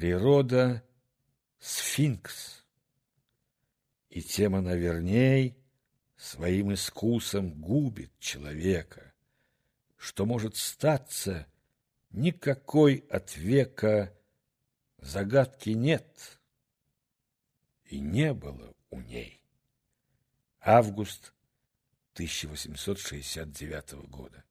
Природа — сфинкс, и тем она верней своим искусом губит человека, что может статься никакой от века загадки нет и не было у ней. Август 1869 года.